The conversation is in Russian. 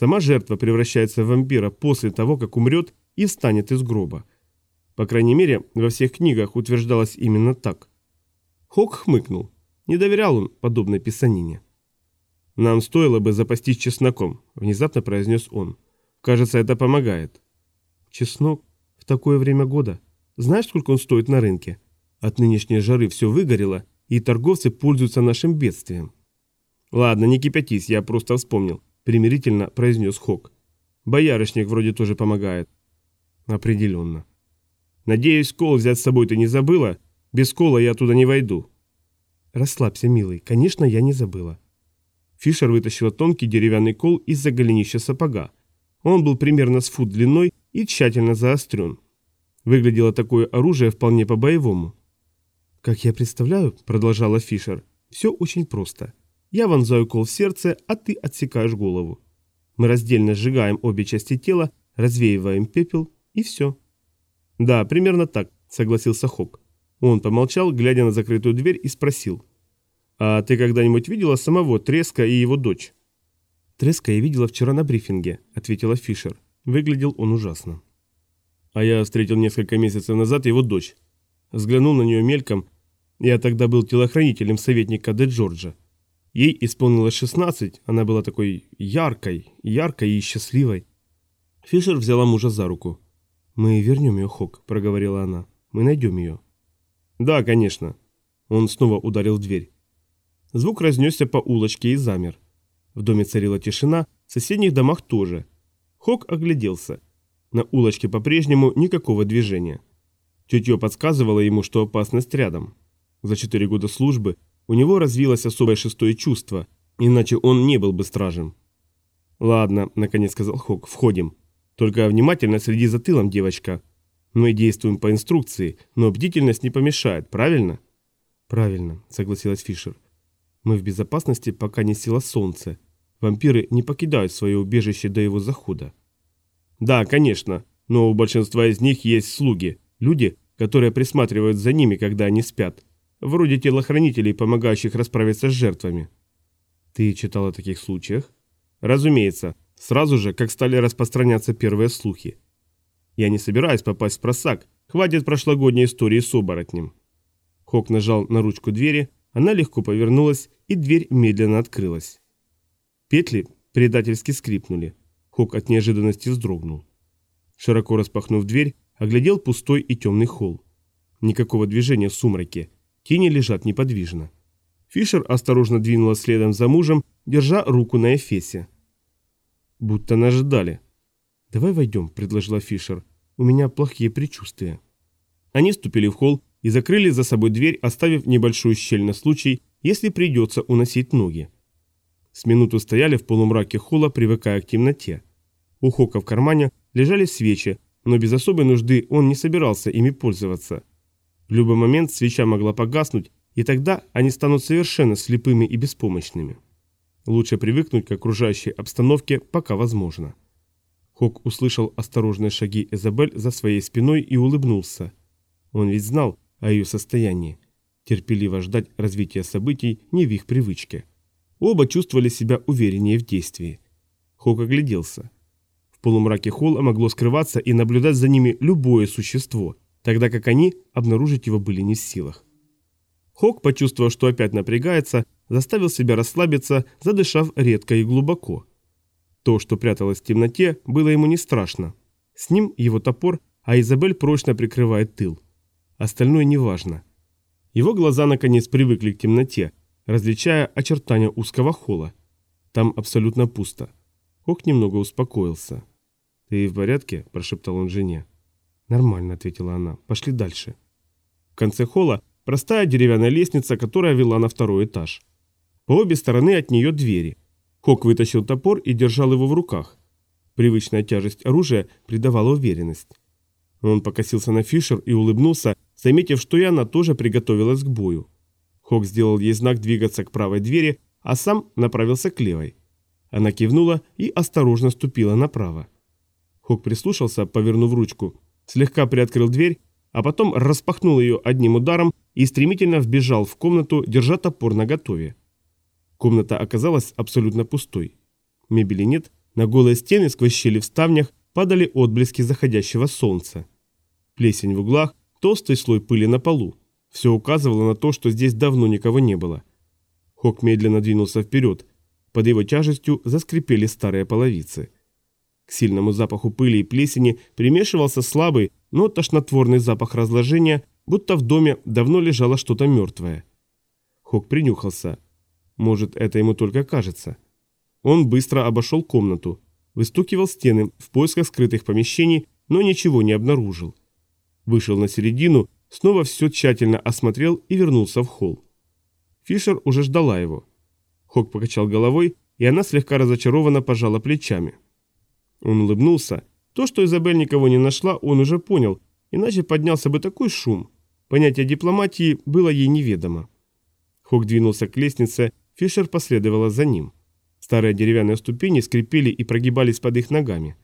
Сама жертва превращается в вампира после того, как умрет и встанет из гроба. По крайней мере, во всех книгах утверждалось именно так. Хок хмыкнул. Не доверял он подобной писанине. «Нам стоило бы запастись чесноком», — внезапно произнес он. «Кажется, это помогает». «Чеснок? В такое время года? Знаешь, сколько он стоит на рынке? От нынешней жары все выгорело, и торговцы пользуются нашим бедствием». «Ладно, не кипятись, я просто вспомнил», — примирительно произнес Хок. «Боярышник вроде тоже помогает». «Определенно». «Надеюсь, кол взять с собой ты не забыла? Без кола я туда не войду». «Расслабься, милый, конечно, я не забыла». Фишер вытащила тонкий деревянный кол из-за голенища сапога. Он был примерно с фут длиной и тщательно заострен. Выглядело такое оружие вполне по-боевому. «Как я представляю», — продолжала Фишер, — «все очень просто. Я вонзаю кол в сердце, а ты отсекаешь голову. Мы раздельно сжигаем обе части тела, развеиваем пепел, и все». «Да, примерно так», — согласился Хок. Он помолчал, глядя на закрытую дверь, и спросил. «А ты когда-нибудь видела самого Треска и его дочь?» «Треска я видела вчера на брифинге», — ответила Фишер. Выглядел он ужасно. А я встретил несколько месяцев назад его дочь. Взглянул на нее мельком. Я тогда был телохранителем советника Де Джорджа. Ей исполнилось 16, она была такой яркой, яркой и счастливой. Фишер взяла мужа за руку. «Мы вернем ее, Хок», — проговорила она. «Мы найдем ее». «Да, конечно». Он снова ударил в дверь. Звук разнесся по улочке и замер. В доме царила тишина, в соседних домах тоже. Хок огляделся. На улочке по-прежнему никакого движения. Тетя подсказывала ему, что опасность рядом. За четыре года службы у него развилось особое шестое чувство, иначе он не был бы стражем. «Ладно», — наконец сказал Хок, — «входим. Только внимательно следи за тылом, девочка. Мы действуем по инструкции, но бдительность не помешает, правильно?» «Правильно», — согласилась Фишер. «Мы в безопасности, пока не села солнце. Вампиры не покидают свое убежище до его захода». «Да, конечно, но у большинства из них есть слуги, люди, которые присматривают за ними, когда они спят, вроде телохранителей, помогающих расправиться с жертвами». «Ты читал о таких случаях?» «Разумеется, сразу же, как стали распространяться первые слухи. Я не собираюсь попасть в просак, хватит прошлогодней истории с оборотнем». Хок нажал на ручку двери, она легко повернулась, и дверь медленно открылась. Петли предательски скрипнули. Хок от неожиданности вздрогнул. Широко распахнув дверь, оглядел пустой и темный холл. Никакого движения в сумраке. Тени лежат неподвижно. Фишер осторожно двинула следом за мужем, держа руку на эфесе. Будто нас ждали. «Давай войдем», — предложила Фишер. «У меня плохие предчувствия». Они вступили в холл и закрыли за собой дверь, оставив небольшую щель на случай, если придется уносить ноги. С минуту стояли в полумраке холла, привыкая к темноте. У Хока в кармане лежали свечи, но без особой нужды он не собирался ими пользоваться. В любой момент свеча могла погаснуть, и тогда они станут совершенно слепыми и беспомощными. Лучше привыкнуть к окружающей обстановке, пока возможно. Хок услышал осторожные шаги Эзабель за своей спиной и улыбнулся. Он ведь знал о ее состоянии. Терпеливо ждать развития событий не в их привычке. Оба чувствовали себя увереннее в действии. Хок огляделся. В полумраке холла могло скрываться и наблюдать за ними любое существо, тогда как они обнаружить его были не в силах. Хок, почувствовав, что опять напрягается, заставил себя расслабиться, задышав редко и глубоко. То, что пряталось в темноте, было ему не страшно. С ним его топор, а Изабель прочно прикрывает тыл. Остальное неважно. Его глаза наконец привыкли к темноте, различая очертания узкого холла. Там абсолютно пусто. Хок немного успокоился. «Ты в порядке?» – прошептал он жене. «Нормально», – ответила она. «Пошли дальше». В конце холла простая деревянная лестница, которая вела на второй этаж. По обе стороны от нее двери. Хок вытащил топор и держал его в руках. Привычная тяжесть оружия придавала уверенность. Он покосился на Фишер и улыбнулся, заметив, что и она тоже приготовилась к бою. Хок сделал ей знак двигаться к правой двери, а сам направился к левой. Она кивнула и осторожно ступила направо. Хок прислушался, повернув ручку, слегка приоткрыл дверь, а потом распахнул ее одним ударом и стремительно вбежал в комнату, держа топор наготове. Комната оказалась абсолютно пустой. Мебели нет, На голые стены сквозь щели в ставнях падали отблески заходящего солнца. Плесень в углах, толстый слой пыли на полу. Все указывало на то, что здесь давно никого не было. Хок медленно двинулся вперед. Под его тяжестью заскрипели старые половицы. К сильному запаху пыли и плесени примешивался слабый, но тошнотворный запах разложения, будто в доме давно лежало что-то мертвое. Хок принюхался. Может, это ему только кажется. Он быстро обошел комнату, выстукивал стены в поисках скрытых помещений, но ничего не обнаружил. Вышел на середину, снова все тщательно осмотрел и вернулся в холл. Фишер уже ждала его. Хок покачал головой, и она слегка разочарованно пожала плечами. Он улыбнулся. То, что Изабель никого не нашла, он уже понял, иначе поднялся бы такой шум. Понятие дипломатии было ей неведомо. Хок двинулся к лестнице, Фишер последовала за ним. Старые деревянные ступени скрипели и прогибались под их ногами.